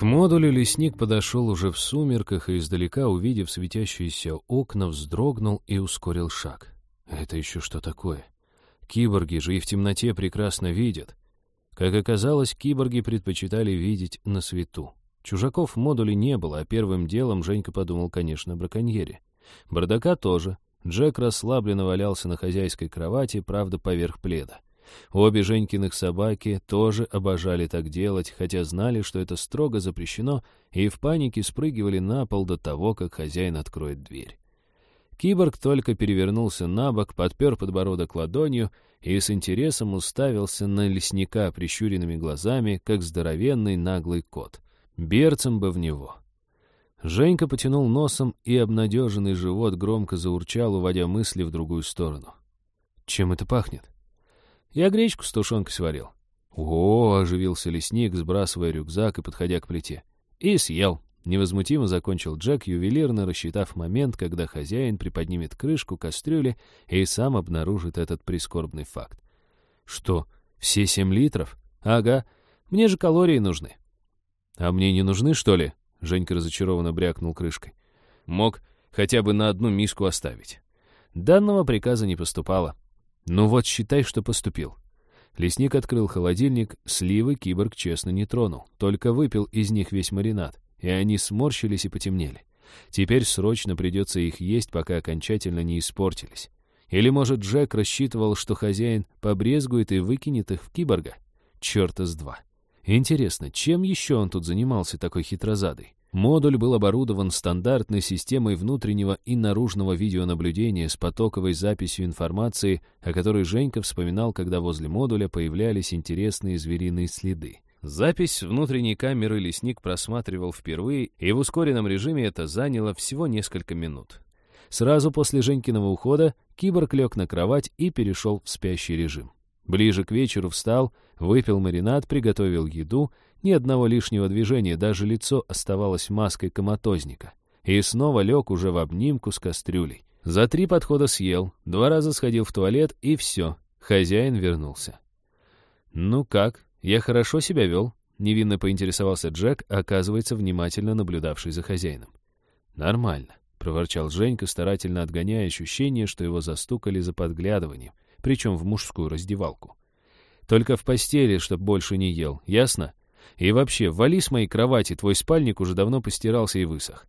К модулю лесник подошел уже в сумерках и, издалека увидев светящиеся окна, вздрогнул и ускорил шаг. Это еще что такое? Киборги же и в темноте прекрасно видят. Как оказалось, киборги предпочитали видеть на свету. Чужаков в модуле не было, а первым делом Женька подумал, конечно, о браконьере. Бардака тоже. Джек расслабленно валялся на хозяйской кровати, правда, поверх пледа. Обе Женькиных собаки тоже обожали так делать, хотя знали, что это строго запрещено, и в панике спрыгивали на пол до того, как хозяин откроет дверь. Киборг только перевернулся на бок, подпер подбородок ладонью и с интересом уставился на лесника прищуренными глазами, как здоровенный наглый кот. Берцем бы в него. Женька потянул носом, и обнадеженный живот громко заурчал, уводя мысли в другую сторону. «Чем это пахнет?» «Я гречку с тушенкой сварил». «О!» — оживился лесник, сбрасывая рюкзак и подходя к плите. «И съел». Невозмутимо закончил Джек, ювелирно рассчитав момент, когда хозяин приподнимет крышку кастрюли и сам обнаружит этот прискорбный факт. «Что, все семь литров? Ага, мне же калории нужны». «А мне не нужны, что ли?» Женька разочарованно брякнул крышкой. «Мог хотя бы на одну миску оставить». Данного приказа не поступало. «Ну вот, считай, что поступил». Лесник открыл холодильник, сливы киборг честно не тронул, только выпил из них весь маринад, и они сморщились и потемнели. Теперь срочно придется их есть, пока окончательно не испортились. Или, может, Джек рассчитывал, что хозяин побрезгует и выкинет их в киборга? Черта с два. Интересно, чем еще он тут занимался такой хитрозадой? Модуль был оборудован стандартной системой внутреннего и наружного видеонаблюдения с потоковой записью информации, о которой Женька вспоминал, когда возле модуля появлялись интересные звериные следы. Запись внутренней камеры лесник просматривал впервые, и в ускоренном режиме это заняло всего несколько минут. Сразу после Женькиного ухода киборг лег на кровать и перешел в спящий режим. Ближе к вечеру встал, выпил маринад, приготовил еду, ни одного лишнего движения, даже лицо оставалось маской коматозника. И снова лег уже в обнимку с кастрюлей. За три подхода съел, два раза сходил в туалет, и все, хозяин вернулся. «Ну как, я хорошо себя вел?» — невинно поинтересовался Джек, оказывается, внимательно наблюдавший за хозяином. «Нормально», — проворчал Женька, старательно отгоняя ощущение, что его застукали за подглядыванием причем в мужскую раздевалку. Только в постели, чтоб больше не ел, ясно? И вообще, вали с моей кровати, твой спальник уже давно постирался и высох.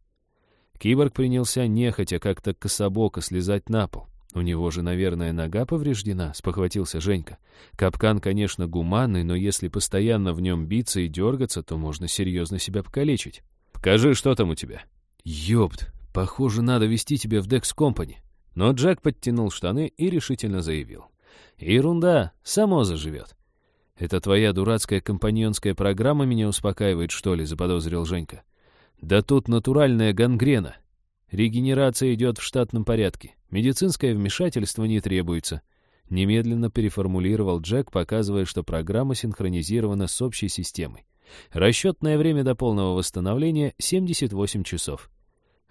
Киборг принялся нехотя как-то кособоко слезать на пол. У него же, наверное, нога повреждена, спохватился Женька. Капкан, конечно, гуманный, но если постоянно в нем биться и дергаться, то можно серьезно себя покалечить. Покажи, что там у тебя. Ёпт, похоже, надо вести тебя в Декс Компани. Но Джек подтянул штаны и решительно заявил. «Ерунда, само заживет». «Это твоя дурацкая компаньонская программа меня успокаивает, что ли?» — заподозрил Женька. «Да тут натуральная гангрена. Регенерация идет в штатном порядке. Медицинское вмешательство не требуется». Немедленно переформулировал Джек, показывая, что программа синхронизирована с общей системой. Расчетное время до полного восстановления — 78 часов.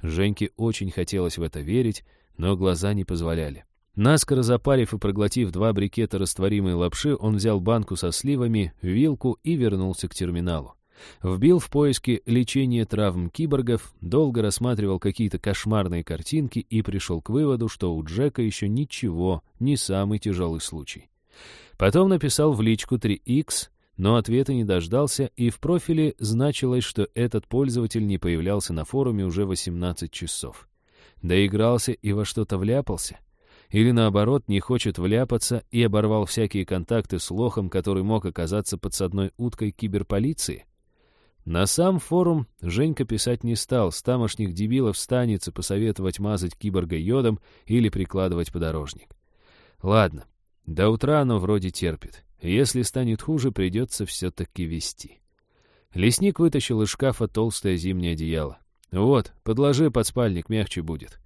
Женьке очень хотелось в это верить, но глаза не позволяли. Наскоро запарив и проглотив два брикета растворимой лапши, он взял банку со сливами, вилку и вернулся к терминалу. Вбил в поиски лечение травм киборгов, долго рассматривал какие-то кошмарные картинки и пришел к выводу, что у Джека еще ничего, не самый тяжелый случай. Потом написал в личку 3X, но ответа не дождался, и в профиле значилось, что этот пользователь не появлялся на форуме уже 18 часов. Доигрался и во что-то вляпался? Или наоборот, не хочет вляпаться и оборвал всякие контакты с лохом, который мог оказаться подсадной уткой киберполиции? На сам форум Женька писать не стал, с тамошних дебилов станется посоветовать мазать киборга йодом или прикладывать подорожник. Ладно, до утра оно вроде терпит. Если станет хуже, придется все-таки вести. Лесник вытащил из шкафа толстое зимнее одеяло. «Вот, подложи под спальник, мягче будет».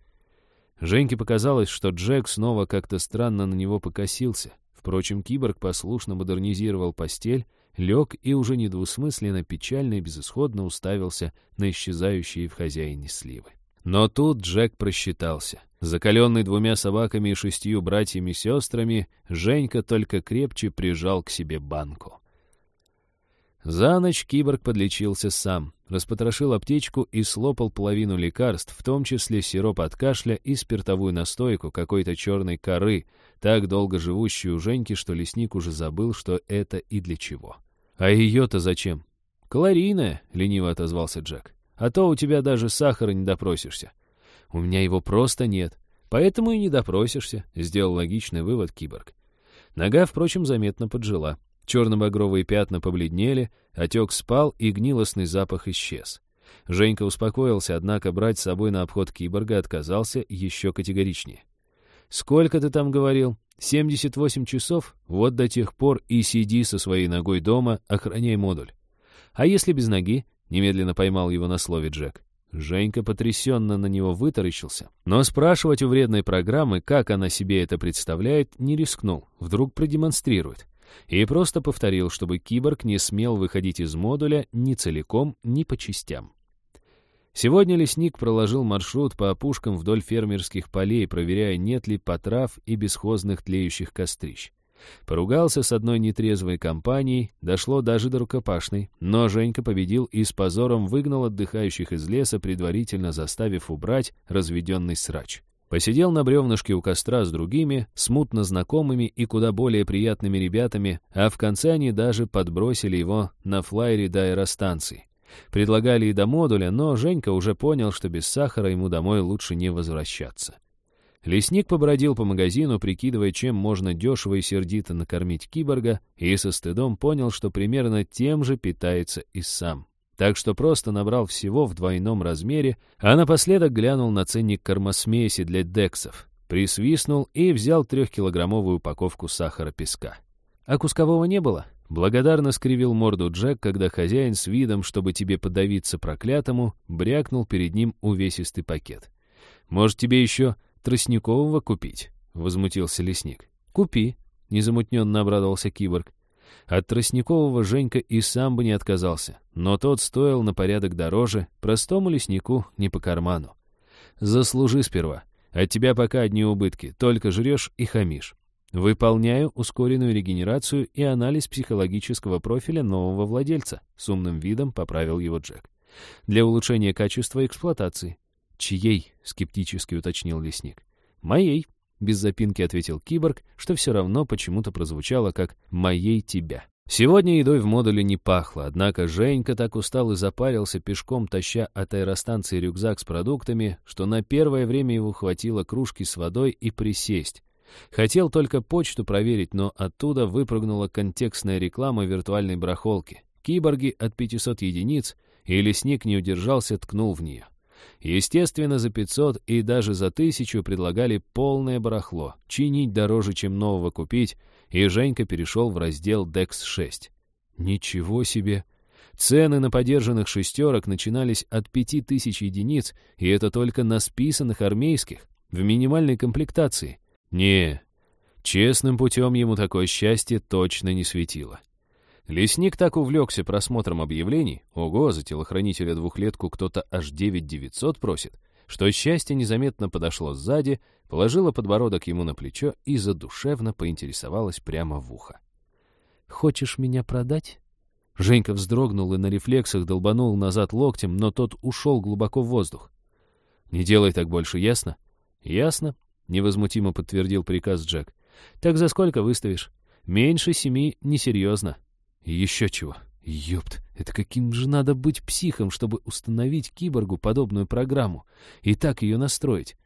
Женьке показалось, что Джек снова как-то странно на него покосился. Впрочем, киборг послушно модернизировал постель, лег и уже недвусмысленно, печально и безысходно уставился на исчезающие в хозяине сливы. Но тут Джек просчитался. Закаленный двумя собаками и шестью братьями-сестрами, Женька только крепче прижал к себе банку. За ночь киборг подлечился сам, распотрошил аптечку и слопал половину лекарств, в том числе сироп от кашля и спиртовую настойку какой-то черной коры, так долго живущую у Женьки, что лесник уже забыл, что это и для чего. «А ее-то зачем?» «Калорийная», — лениво отозвался Джек. «А то у тебя даже сахара не допросишься». «У меня его просто нет, поэтому и не допросишься», — сделал логичный вывод киборг. Нога, впрочем, заметно поджила. Черно-багровые пятна побледнели, отек спал, и гнилостный запах исчез. Женька успокоился, однако брать с собой на обход киборга отказался еще категоричнее. «Сколько ты там говорил? 78 часов? Вот до тех пор и сиди со своей ногой дома, охраняй модуль. А если без ноги?» — немедленно поймал его на слове Джек. Женька потрясенно на него вытаращился, но спрашивать у вредной программы, как она себе это представляет, не рискнул, вдруг продемонстрирует. И просто повторил, чтобы киборг не смел выходить из модуля ни целиком, ни по частям. Сегодня лесник проложил маршрут по опушкам вдоль фермерских полей, проверяя, нет ли потрав и бесхозных тлеющих кострищ. Поругался с одной нетрезвой компанией, дошло даже до рукопашной, но Женька победил и с позором выгнал отдыхающих из леса, предварительно заставив убрать разведенный срач. Посидел на бревнышке у костра с другими, смутно знакомыми и куда более приятными ребятами, а в конце они даже подбросили его на флайере до аэростанции. Предлагали и до модуля, но Женька уже понял, что без сахара ему домой лучше не возвращаться. Лесник побродил по магазину, прикидывая, чем можно дешево и сердито накормить киборга, и со стыдом понял, что примерно тем же питается и сам. Так что просто набрал всего в двойном размере, а напоследок глянул на ценник кормосмеси для дексов, присвистнул и взял трехкилограммовую упаковку сахара-песка. А кускового не было? Благодарно скривил морду Джек, когда хозяин с видом, чтобы тебе подавиться проклятому, брякнул перед ним увесистый пакет. «Может, тебе еще тростникового купить?» — возмутился лесник. «Купи», — незамутненно обрадовался киборг. От тростникового Женька и сам бы не отказался, но тот стоил на порядок дороже, простому леснику не по карману. «Заслужи сперва. От тебя пока одни убытки, только жрешь и хамишь. Выполняю ускоренную регенерацию и анализ психологического профиля нового владельца», — с умным видом поправил его Джек. «Для улучшения качества эксплуатации. «Чьей?» — скептически уточнил лесник. «Моей», — без запинки ответил киборг, что все равно почему-то прозвучало как «моей тебя». Сегодня едой в модуле не пахло, однако Женька так устал и запарился пешком, таща от аэростанции рюкзак с продуктами, что на первое время его хватило кружки с водой и присесть. Хотел только почту проверить, но оттуда выпрыгнула контекстная реклама виртуальной барахолки. Киборги от 500 единиц, и лесник не удержался, ткнул в нее. Естественно, за 500 и даже за 1000 предлагали полное барахло, чинить дороже, чем нового купить, и Женька перешел в раздел DEX-6. Ничего себе! Цены на подержанных шестерок начинались от 5000 единиц, и это только на списанных армейских, в минимальной комплектации. Не, честным путем ему такое счастье точно не светило. Лесник так увлекся просмотром объявлений, ого, за телохранителя двухлетку кто-то аж 9900 просит, что счастье незаметно подошло сзади, положило подбородок ему на плечо и задушевно поинтересовалось прямо в ухо. «Хочешь меня продать?» Женька вздрогнул и на рефлексах долбанул назад локтем, но тот ушел глубоко в воздух. «Не делай так больше, ясно?» «Ясно», — невозмутимо подтвердил приказ Джек. «Так за сколько выставишь?» «Меньше семи несерьезно. Еще чего. Ёпт, это каким же надо быть психом, чтобы установить киборгу подобную программу и так ее настроить?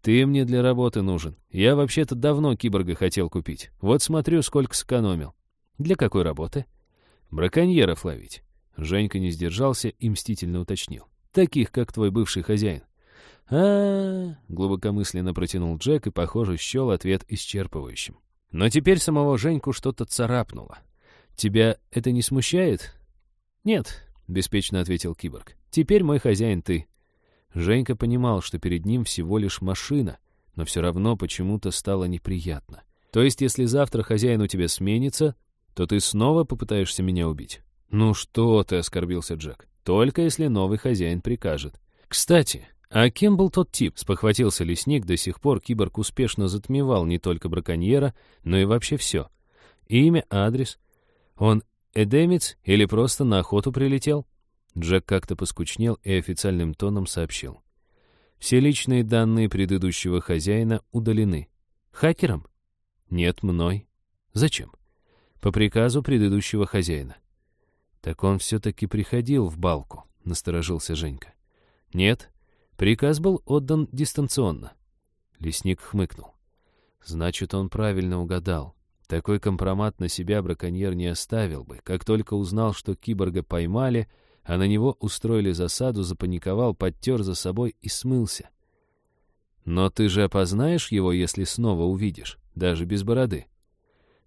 Ты мне для работы нужен. Я вообще-то давно киборга хотел купить. Вот смотрю, сколько сэкономил. Для какой работы? Браконьеров ловить. Женька не сдержался и мстительно уточнил. Таких, как твой бывший хозяин. а, -а, -а глубокомысленно протянул Джек и, похоже, счел ответ исчерпывающим. Но теперь самого Женьку что-то царапнуло. «Тебя это не смущает?» «Нет», — беспечно ответил киборг. «Теперь мой хозяин ты». Женька понимал, что перед ним всего лишь машина, но все равно почему-то стало неприятно. «То есть, если завтра хозяин у тебя сменится, то ты снова попытаешься меня убить?» «Ну что ты», — оскорбился Джек. «Только если новый хозяин прикажет». «Кстати, а кем был тот тип?» — спохватился лесник. До сих пор киборг успешно затмевал не только браконьера, но и вообще все. Имя, адрес, он эдемец или просто на охоту прилетел?» Джек как-то поскучнел и официальным тоном сообщил. «Все личные данные предыдущего хозяина удалены. Хакером? Нет, мной. Зачем? По приказу предыдущего хозяина. Так он все-таки приходил в балку, насторожился Женька. Нет, приказ был отдан дистанционно. Лесник хмыкнул. Значит, он правильно угадал. Такой компромат на себя браконьер не оставил бы. Как только узнал, что киборга поймали, а на него устроили засаду, запаниковал, подтер за собой и смылся. Но ты же опознаешь его, если снова увидишь, даже без бороды.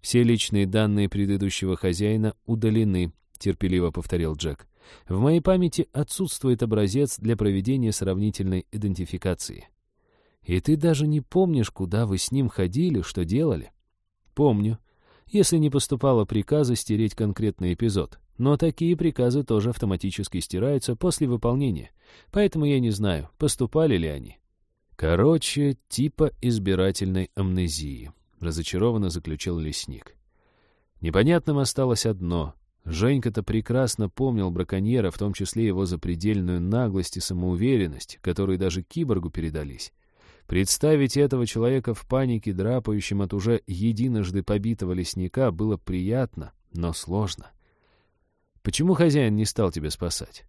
Все личные данные предыдущего хозяина удалены, терпеливо повторил Джек. В моей памяти отсутствует образец для проведения сравнительной идентификации. И ты даже не помнишь, куда вы с ним ходили, что делали? Помню. Если не поступало приказа стереть конкретный эпизод. Но такие приказы тоже автоматически стираются после выполнения. Поэтому я не знаю, поступали ли они. Короче, типа избирательной амнезии, разочарованно заключил лесник. Непонятным осталось одно. Женька-то прекрасно помнил браконьера, в том числе его запредельную наглость и самоуверенность, которые даже киборгу передались. Представить этого человека в панике, драпающим от уже единожды побитого лесника, было приятно, но сложно. «Почему хозяин не стал тебя спасать?»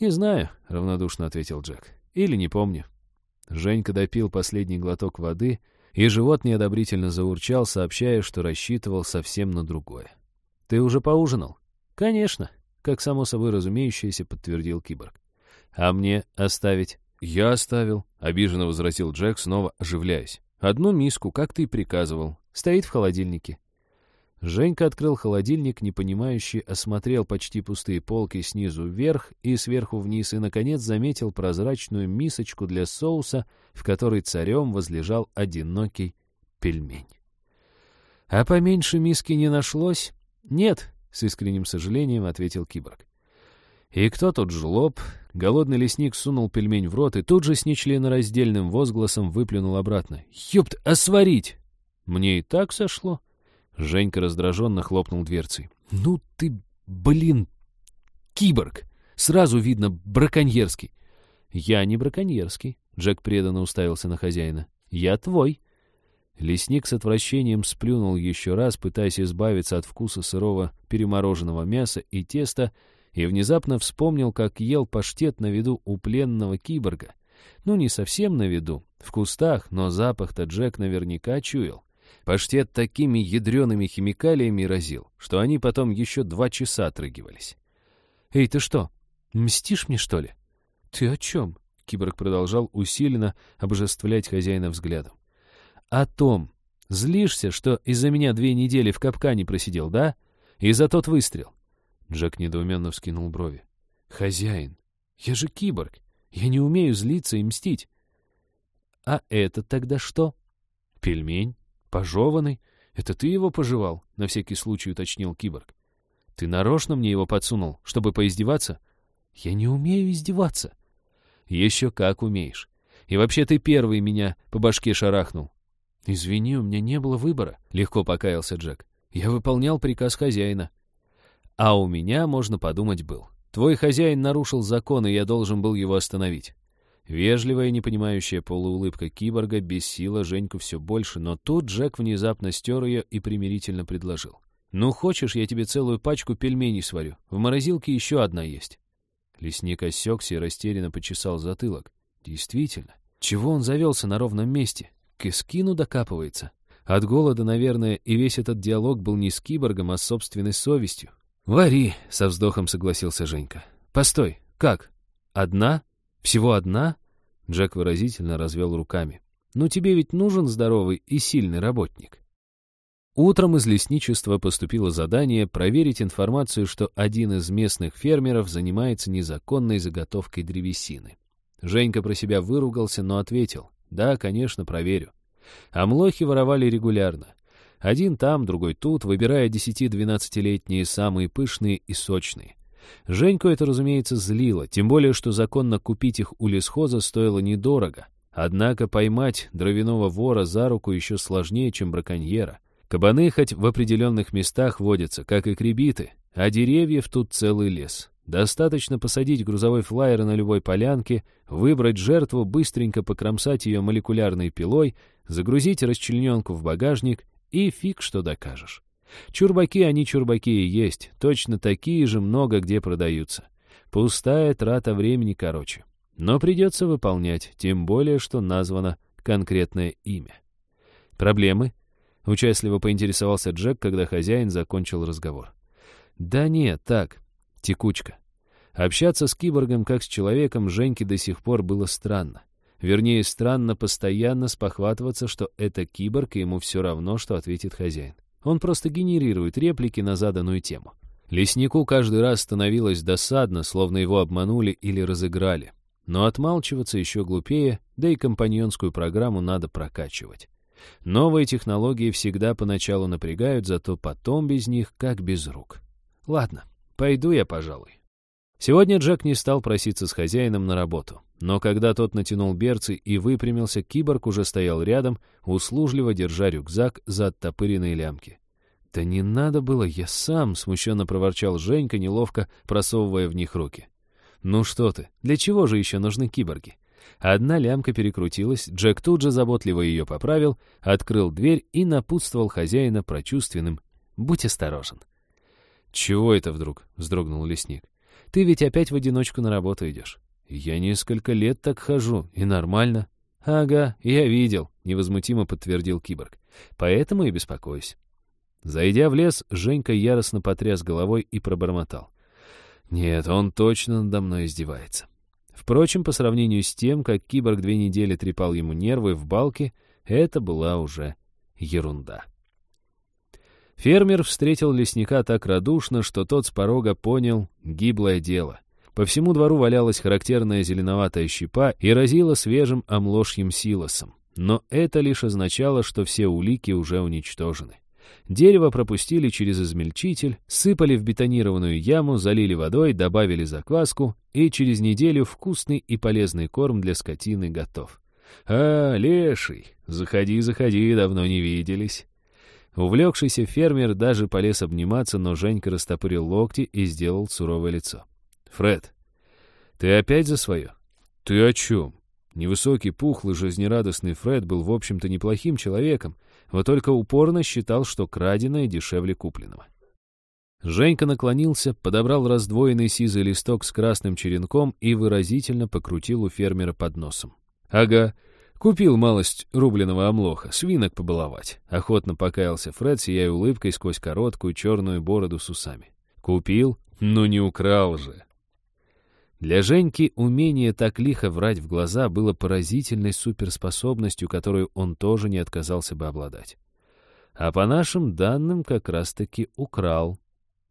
«Не знаю», — равнодушно ответил Джек. «Или не помню». Женька допил последний глоток воды, и живот неодобрительно заурчал, сообщая, что рассчитывал совсем на другое. «Ты уже поужинал?» «Конечно», — как само собой разумеющееся подтвердил киборг. «А мне оставить?» «Я оставил», — обиженно возразил Джек, снова оживляясь. «Одну миску, как ты и приказывал. Стоит в холодильнике». Женька открыл холодильник, непонимающе осмотрел почти пустые полки снизу вверх и сверху вниз и, наконец, заметил прозрачную мисочку для соуса, в которой царем возлежал одинокий пельмень. «А поменьше миски не нашлось?» «Нет», — с искренним сожалением ответил киборг. «И кто тут жлоб?» Голодный лесник сунул пельмень в рот и тут же с нечленораздельным возгласом выплюнул обратно. «Ёпт, а сварить?» «Мне и так сошло», Женька раздраженно хлопнул дверцей. «Ну ты, блин, киборг! Сразу видно, браконьерский!» «Я не браконьерский», — Джек преданно уставился на хозяина. «Я твой». Лесник с отвращением сплюнул еще раз, пытаясь избавиться от вкуса сырого перемороженного мяса и теста, и внезапно вспомнил, как ел паштет на виду у пленного киборга. Ну, не совсем на виду, в кустах, но запах-то Джек наверняка чуял. Паштет такими ядреными химикалиями разил, что они потом еще два часа отрыгивались. «Эй, ты что, мстишь мне, что ли?» «Ты о чем?» — киборг продолжал усиленно обожествлять хозяина взглядом. «О том. Злишься, что из-за меня две недели в капкане просидел, да? И за тот выстрел?» Джек недоуменно вскинул брови. «Хозяин, я же киборг. Я не умею злиться и мстить». «А это тогда что?» «Пельмень. «Пожеванный? Это ты его пожевал?» — на всякий случай уточнил киборг. «Ты нарочно мне его подсунул, чтобы поиздеваться?» «Я не умею издеваться». «Еще как умеешь. И вообще ты первый меня по башке шарахнул». «Извини, у меня не было выбора», — легко покаялся Джек. «Я выполнял приказ хозяина». «А у меня, можно подумать, был. Твой хозяин нарушил закон, и я должен был его остановить. Вежливая, непонимающая полуулыбка киборга бесила Женьку все больше, но тут Джек внезапно стер ее и примирительно предложил. «Ну, хочешь, я тебе целую пачку пельменей сварю? В морозилке еще одна есть». Лесник осекся и растерянно почесал затылок. «Действительно, чего он завелся на ровном месте? К эскину докапывается?» От голода, наверное, и весь этот диалог был не с киборгом, а с собственной совестью. «Вари», — со вздохом согласился Женька. «Постой, как? Одна?» «Всего одна?» Джек выразительно развел руками. «Ну тебе ведь нужен здоровый и сильный работник». Утром из лесничества поступило задание проверить информацию, что один из местных фермеров занимается незаконной заготовкой древесины. Женька про себя выругался, но ответил, «Да, конечно, проверю». А млохи воровали регулярно. Один там, другой тут, выбирая 10-12-летние самые пышные и сочные. Женьку это, разумеется, злило, тем более, что законно купить их у лесхоза стоило недорого. Однако поймать дровяного вора за руку еще сложнее, чем браконьера. Кабаны хоть в определенных местах водятся, как и кребиты, а деревьев тут целый лес. Достаточно посадить грузовой флайер на любой полянке, выбрать жертву, быстренько покромсать ее молекулярной пилой, загрузить расчлененку в багажник и фиг что докажешь. Чурбаки они чурбаки и есть, точно такие же много где продаются. Пустая трата времени короче. Но придется выполнять, тем более, что названо конкретное имя. Проблемы? Участливо поинтересовался Джек, когда хозяин закончил разговор. Да нет, так, текучка. Общаться с киборгом как с человеком Женьке до сих пор было странно. Вернее, странно постоянно спохватываться, что это киборг, и ему все равно, что ответит хозяин. Он просто генерирует реплики на заданную тему. Леснику каждый раз становилось досадно, словно его обманули или разыграли. Но отмалчиваться еще глупее, да и компаньонскую программу надо прокачивать. Новые технологии всегда поначалу напрягают, зато потом без них как без рук. Ладно, пойду я, пожалуй. Сегодня Джек не стал проситься с хозяином на работу. Но когда тот натянул берцы и выпрямился, киборг уже стоял рядом, услужливо держа рюкзак за оттопыренные лямки. «Да не надо было, я сам!» — смущенно проворчал Женька, неловко просовывая в них руки. «Ну что ты, для чего же еще нужны киборги?» Одна лямка перекрутилась, Джек тут же заботливо ее поправил, открыл дверь и напутствовал хозяина прочувственным «Будь осторожен». «Чего это вдруг?» — вздрогнул лесник. «Ты ведь опять в одиночку на работу идешь». «Я несколько лет так хожу, и нормально». «Ага, я видел», — невозмутимо подтвердил киборг. «Поэтому и беспокоюсь». Зайдя в лес, Женька яростно потряс головой и пробормотал. «Нет, он точно надо мной издевается». Впрочем, по сравнению с тем, как киборг две недели трепал ему нервы в балке, это была уже ерунда. Фермер встретил лесника так радушно, что тот с порога понял гиблое дело. По всему двору валялась характерная зеленоватая щепа и разила свежим омложьим силосом. Но это лишь означало, что все улики уже уничтожены. Дерево пропустили через измельчитель, сыпали в бетонированную яму, залили водой, добавили закваску, и через неделю вкусный и полезный корм для скотины готов. «А, леший, заходи, заходи, давно не виделись». Увлекшийся фермер даже полез обниматься, но Женька растопырил локти и сделал суровое лицо. «Фред, ты опять за свое?» «Ты о чем?» Невысокий, пухлый, жизнерадостный Фред был, в общем-то, неплохим человеком, вот только упорно считал, что краденое дешевле купленного. Женька наклонился, подобрал раздвоенный сизый листок с красным черенком и выразительно покрутил у фермера под носом. «Ага, купил малость рубленого омлоха, свинок побаловать», — охотно покаялся Фред, сияя улыбкой сквозь короткую черную бороду с усами. «Купил? Ну не украл же!» Для Женьки умение так лихо врать в глаза было поразительной суперспособностью, которую он тоже не отказался бы обладать. А по нашим данным как раз-таки украл.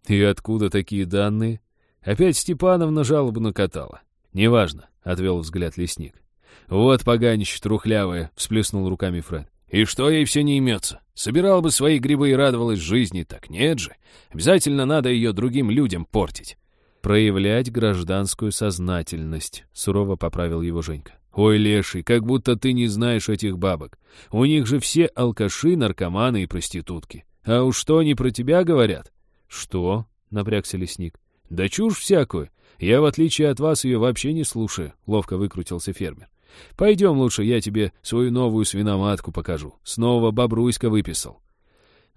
И откуда такие данные? Опять Степановна жалобу накатала. Неважно, — отвел взгляд лесник. Вот поганище трухлявое, — всплеснул руками Фред. И что ей все не имется? Собирал бы свои грибы и радовалась жизни, так нет же. Обязательно надо ее другим людям портить проявлять гражданскую сознательность», — сурово поправил его Женька. «Ой, леший, как будто ты не знаешь этих бабок. У них же все алкаши, наркоманы и проститутки. А уж что они про тебя говорят?» «Что?» — напрягся лесник. «Да чушь всякую. Я, в отличие от вас, ее вообще не слушаю», — ловко выкрутился фермер. «Пойдем лучше, я тебе свою новую свиноматку покажу. Снова бобруйска выписал».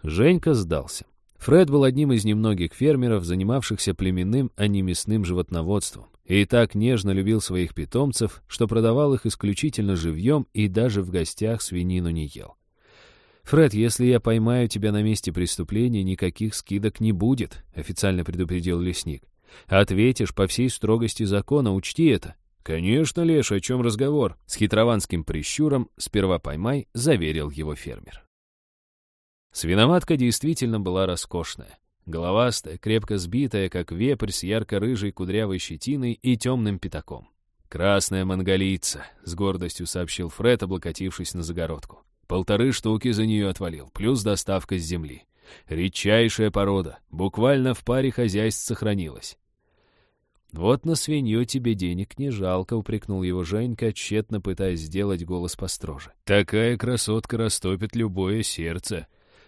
Женька сдался. Фред был одним из немногих фермеров, занимавшихся племенным, а не мясным животноводством, и так нежно любил своих питомцев, что продавал их исключительно живьем и даже в гостях свинину не ел. «Фред, если я поймаю тебя на месте преступления, никаких скидок не будет», — официально предупредил лесник. «Ответишь по всей строгости закона, учти это». «Конечно, Леш, о чем разговор?» С хитрованским прищуром «сперва поймай», заверил его фермер. Свиноматка действительно была роскошная. Головастая, крепко сбитая, как вепрь с ярко-рыжей кудрявой щетиной и темным пятаком. «Красная монголийца», — с гордостью сообщил Фред, облокотившись на загородку. «Полторы штуки за нее отвалил, плюс доставка с земли. Редчайшая порода, буквально в паре хозяйств сохранилась». «Вот на свинью тебе денег не жалко», — упрекнул его Женька, тщетно пытаясь сделать голос построже. «Такая красотка растопит любое сердце»,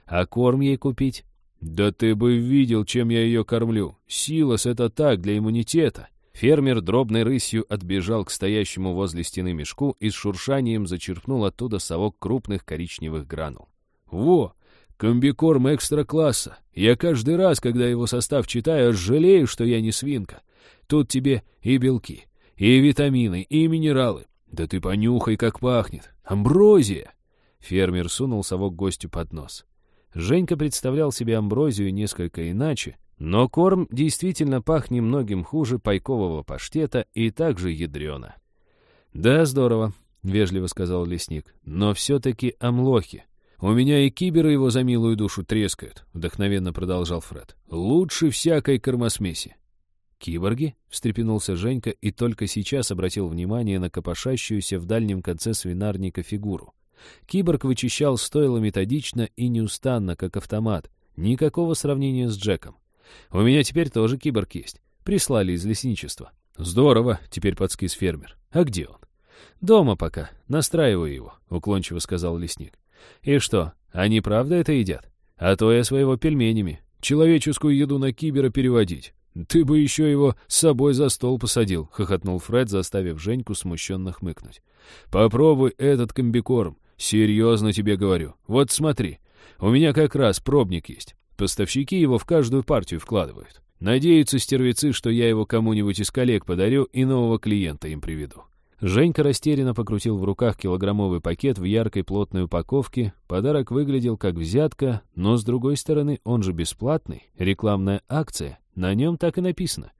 а корм ей купить? «Да ты бы видел, чем я ее кормлю. Силос — это так, для иммунитета». Фермер дробной рысью отбежал к стоящему возле стены мешку и с шуршанием зачерпнул оттуда совок крупных коричневых гранул. «Во! Комбикорм экстра-класса! Я каждый раз, когда его состав читаю, жалею, что я не свинка. Тут тебе и белки, и витамины, и минералы. Да ты понюхай, как пахнет! Амброзия!» Фермер сунул совок гостю под нос. Женька представлял себе амброзию несколько иначе, но корм действительно пах немногим хуже пайкового паштета и также ядрено. «Да, здорово», — вежливо сказал лесник, — «но все-таки амлохи. У меня и киберы его за милую душу трескают», — вдохновенно продолжал Фред. «Лучше всякой кормосмеси». «Киборги?» — встрепенулся Женька и только сейчас обратил внимание на копошащуюся в дальнем конце свинарника фигуру. Киборг вычищал стойло методично и неустанно, как автомат. Никакого сравнения с Джеком. У меня теперь тоже киборг есть. Прислали из лесничества. Здорово, теперь подскис фермер. А где он? Дома пока. Настраиваю его, уклончиво сказал лесник. И что, они правда это едят? А то я своего пельменями. Человеческую еду на кибера переводить. Ты бы еще его с собой за стол посадил, хохотнул Фред, заставив Женьку смущенно хмыкнуть. Попробуй этот комбикорм. Серьезно тебе говорю. Вот смотри. У меня как раз пробник есть. Поставщики его в каждую партию вкладывают. Надеются стервецы, что я его кому-нибудь из коллег подарю и нового клиента им приведу. Женька растерянно покрутил в руках килограммовый пакет в яркой плотной упаковке. Подарок выглядел как взятка, но, с другой стороны, он же бесплатный. Рекламная акция. На нем так и написано.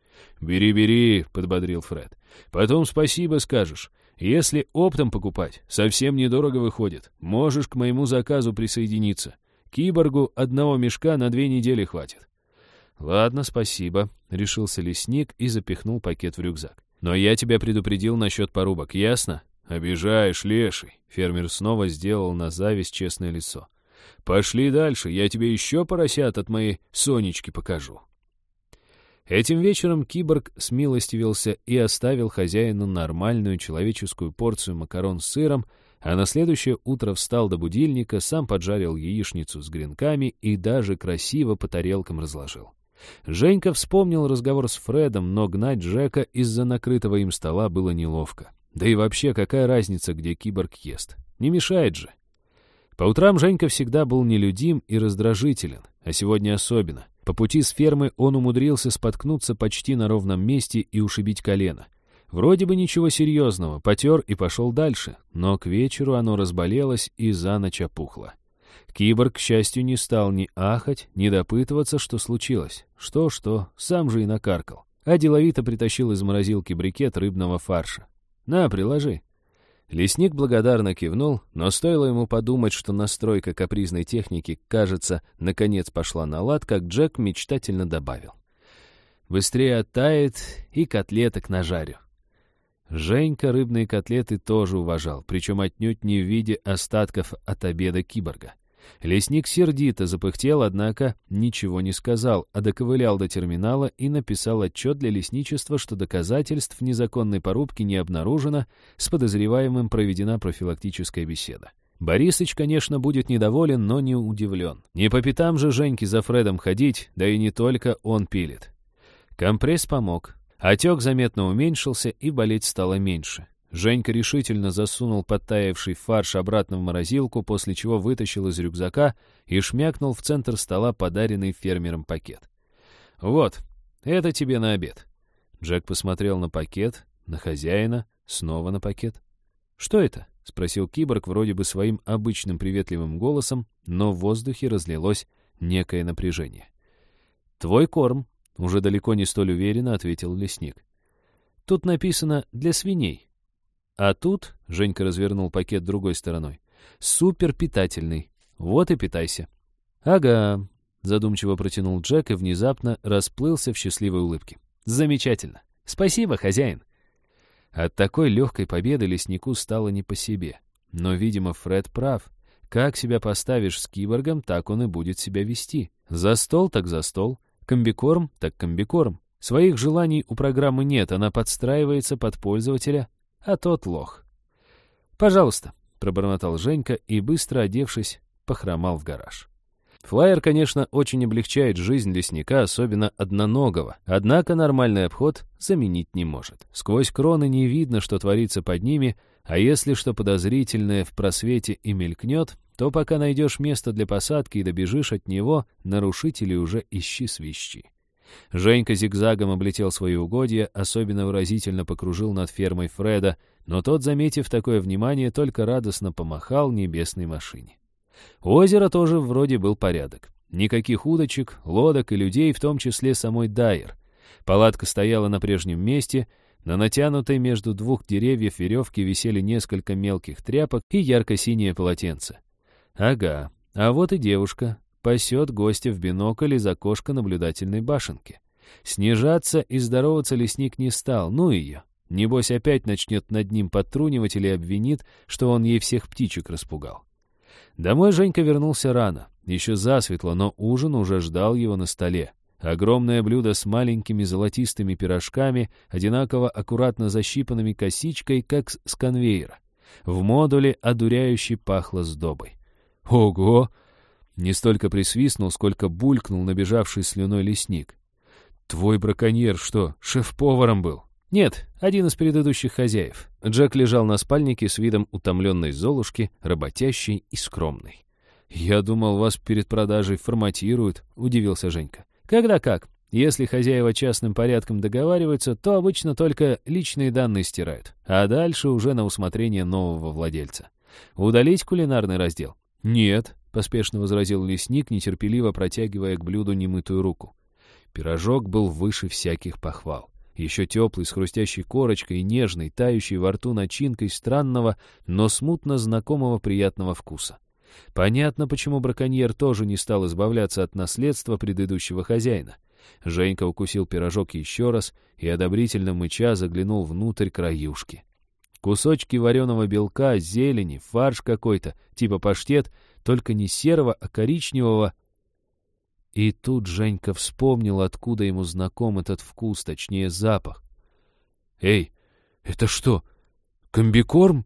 «Бери, бери», — подбодрил Фред. «Потом спасибо скажешь. Если оптом покупать, совсем недорого выходит. Можешь к моему заказу присоединиться. Киборгу одного мешка на две недели хватит. «Ладно, спасибо», — решился лесник и запихнул пакет в рюкзак. «Но я тебя предупредил насчет порубок, ясно?» «Обижаешь, леший», — фермер снова сделал на зависть честное лицо. «Пошли дальше, я тебе еще поросят от моей Сонечки покажу». Этим вечером киборг смилостивился и оставил хозяину нормальную человеческую порцию макарон с сыром, а на следующее утро встал до будильника, сам поджарил яичницу с гренками и даже красиво по тарелкам разложил. Женька вспомнил разговор с Фредом, но гнать Джека из-за накрытого им стола было неловко. Да и вообще, какая разница, где киборг ест? Не мешает же. По утрам Женька всегда был нелюдим и раздражителен, а сегодня особенно. По пути с фермы он умудрился споткнуться почти на ровном месте и ушибить колено — Вроде бы ничего серьезного, потер и пошел дальше, но к вечеру оно разболелось и за ночь опухло. Киборг, к счастью, не стал ни ахать, ни допытываться, что случилось. Что-что, сам же и накаркал. А деловито притащил из морозилки брикет рыбного фарша. «На, приложи». Лесник благодарно кивнул, но стоило ему подумать, что настройка капризной техники, кажется, наконец пошла на лад, как Джек мечтательно добавил. «Быстрее оттает и котлеток нажарю». Женька рыбные котлеты тоже уважал, причем отнюдь не в виде остатков от обеда киборга. Лесник сердито запыхтел, однако ничего не сказал, а доковылял до терминала и написал отчет для лесничества, что доказательств незаконной порубки не обнаружено, с подозреваемым проведена профилактическая беседа. Борисыч, конечно, будет недоволен, но не удивлен. Не по пятам же Женьке за Фредом ходить, да и не только он пилит. Компресс помог, Отек заметно уменьшился, и болеть стало меньше. Женька решительно засунул подтаявший фарш обратно в морозилку, после чего вытащил из рюкзака и шмякнул в центр стола подаренный фермером пакет. «Вот, это тебе на обед». Джек посмотрел на пакет, на хозяина, снова на пакет. «Что это?» — спросил киборг вроде бы своим обычным приветливым голосом, но в воздухе разлилось некое напряжение. «Твой корм», уже далеко не столь уверенно ответил лесник. Тут написано «для свиней». А тут, Женька развернул пакет другой стороной, «супер питательный. Вот и питайся». «Ага», — задумчиво протянул Джек и внезапно расплылся в счастливой улыбке. «Замечательно. Спасибо, хозяин». От такой легкой победы леснику стало не по себе. Но, видимо, Фред прав. Как себя поставишь с киборгом, так он и будет себя вести. За стол так за стол. Комбикорм так комбикорм. Своих желаний у программы нет, она подстраивается под пользователя, а тот лох. «Пожалуйста», — пробормотал Женька и, быстро одевшись, похромал в гараж. Флайер, конечно, очень облегчает жизнь лесника, особенно одноногого, однако нормальный обход заменить не может. Сквозь кроны не видно, что творится под ними, а если что подозрительное в просвете и мелькнет, то пока найдешь место для посадки и добежишь от него, нарушители уже ищи свищи. Женька зигзагом облетел свои угодья, особенно выразительно покружил над фермой Фреда, но тот, заметив такое внимание, только радостно помахал небесной машине. У озера тоже вроде был порядок. Никаких удочек, лодок и людей, в том числе самой Дайер. Палатка стояла на прежнем месте, на натянутой между двух деревьев веревке висели несколько мелких тряпок и ярко-синее полотенце. Ага, а вот и девушка, пасет гостя в бинокль из окошка наблюдательной башенки. Снижаться и здороваться лесник не стал, ну ее. Небось опять начнет над ним подтрунивать или обвинит, что он ей всех птичек распугал. Домой Женька вернулся рано, еще засветло, но ужин уже ждал его на столе. Огромное блюдо с маленькими золотистыми пирожками, одинаково аккуратно защипанными косичкой, как с конвейера. В модуле одуряюще пахло сдобой. «Ого!» Не столько присвистнул, сколько булькнул набежавший слюной лесник. «Твой браконьер что, шеф-поваром был?» «Нет, один из предыдущих хозяев». Джек лежал на спальнике с видом утомленной золушки, работящей и скромной. «Я думал, вас перед продажей форматируют», — удивился Женька. «Когда как. Если хозяева частным порядком договариваются, то обычно только личные данные стирают, а дальше уже на усмотрение нового владельца. Удалить кулинарный раздел? Нет, — поспешно возразил лесник, нетерпеливо протягивая к блюду немытую руку. Пирожок был выше всяких похвал. Еще теплый, с хрустящей корочкой и нежной, тающей во рту начинкой странного, но смутно знакомого приятного вкуса. Понятно, почему браконьер тоже не стал избавляться от наследства предыдущего хозяина. Женька укусил пирожок еще раз и, одобрительно мыча, заглянул внутрь краюшки. Кусочки вареного белка, зелени, фарш какой-то, типа паштет, только не серого, а коричневого. И тут Женька вспомнил, откуда ему знаком этот вкус, точнее запах. «Эй, это что, комбикорм?»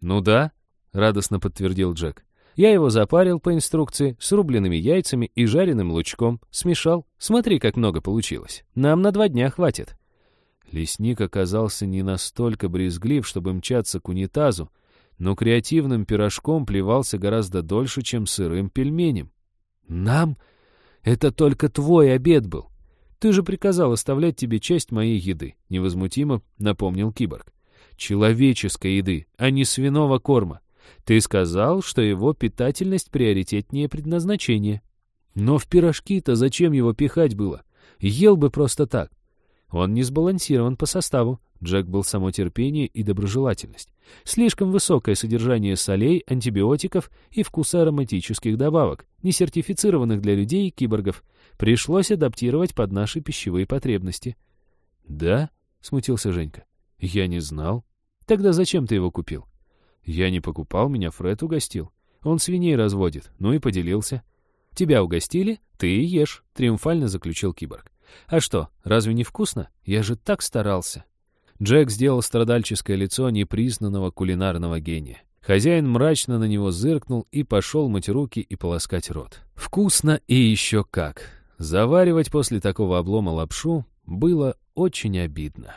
«Ну да», — радостно подтвердил Джек. «Я его запарил по инструкции с рубленными яйцами и жареным лучком, смешал. Смотри, как много получилось. Нам на два дня хватит». Лесник оказался не настолько брезглив, чтобы мчаться к унитазу, но креативным пирожком плевался гораздо дольше, чем сырым пельменем. «Нам? Это только твой обед был. Ты же приказал оставлять тебе часть моей еды», — невозмутимо напомнил киборг. «Человеческой еды, а не свиного корма. Ты сказал, что его питательность приоритетнее предназначения. Но в пирожки-то зачем его пихать было? Ел бы просто так. Он не сбалансирован по составу. Джек был само терпение и доброжелательность. Слишком высокое содержание солей, антибиотиков и вкуса ароматических добавок, не сертифицированных для людей и киборгов. Пришлось адаптировать под наши пищевые потребности. «Да?» — смутился Женька. «Я не знал. Тогда зачем ты его купил?» «Я не покупал, меня Фред угостил. Он свиней разводит, ну и поделился». «Тебя угостили? Ты ешь», — триумфально заключил киборг. А что, разве не вкусно? Я же так старался. Джек сделал страдальческое лицо непризнанного кулинарного гения. Хозяин мрачно на него зыркнул и пошел мыть руки и полоскать рот. Вкусно и еще как. Заваривать после такого облома лапшу было очень обидно.